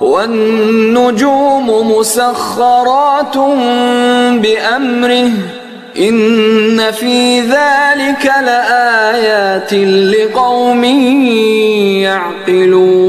والنجوم مسخرات بأمره. إن في ذلك لآيات لقوم يعقلون.